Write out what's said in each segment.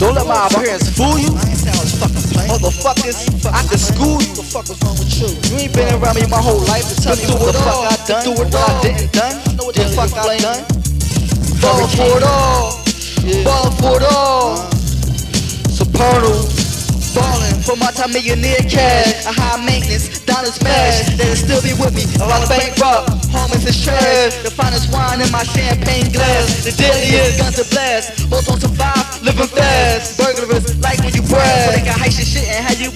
Don't let my appearance fool you. I ain't say I was fucking playing. Motherfuckers, I can school you. What the fuck was wrong with you? You ain't been around me my whole life to tell me what the fuck. I done, what I didn't done, what the fuck I done. Ball for it all, ball for it all. Supernal. Ballin' for my time millionaire cash, a high maintenance, dollar smash. That'll still be with me if I bankrupt. Homies is trash, the finest wine in my champagne glass. The deadliest guns to blast, most don't survive,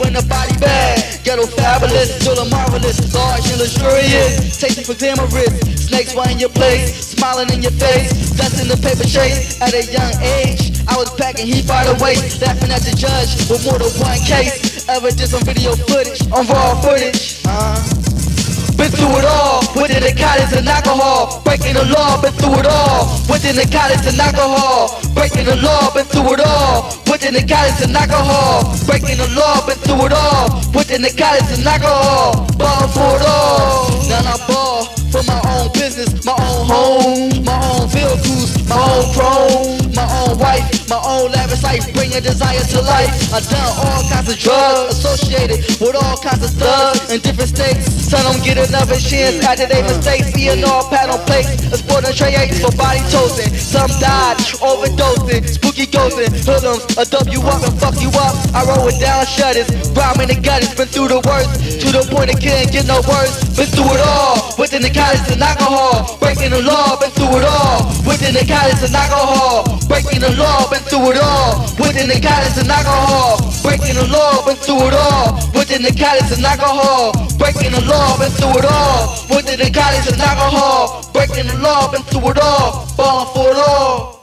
in a body bag. Ghetto fabulous, still a marvelous, large and luxurious, tasting for glamorous. Snakes in your place, smiling in your face, dust in the paper chase. At a young age, I was packing heat by the waist, laughing at the judge with more than one case. Evidence on video footage, on raw footage. Uh, been through it all, within the college and alcohol. Breaking the law, been through it all. Within the college and alcohol. Breaking the law, been through it all. The college and alcohol. Breaking the law, been through it all. Within the college and alcohol. Ball for it all. Now I ball for my own business, my own home, my own vehicles, my own chrome, my own wife, my own lavish life, bringing desire to life. I done all kinds of drugs associated with all kinds of thugs in different states. Some don't get another chance after they mistakes. Being all pat on plates, exploiting tray eights for body toasting. Some died overdosing, spooky ghosting, hoodlums, a dub you up and fuck you up. I roll it down shutters, rhyming the gutters, been through the worst, to the point it can't get no worse. Been through it all, within the college and alcohol, breaking the law, been through it all, within the college and alcohol, breaking the law, been through it all, within the college and alcohol, breaking the law, been through it all, within the college and alcohol, breaking the law, been through it all, within the college and alcohol, breaking the law, been through it all, ballin' for it all.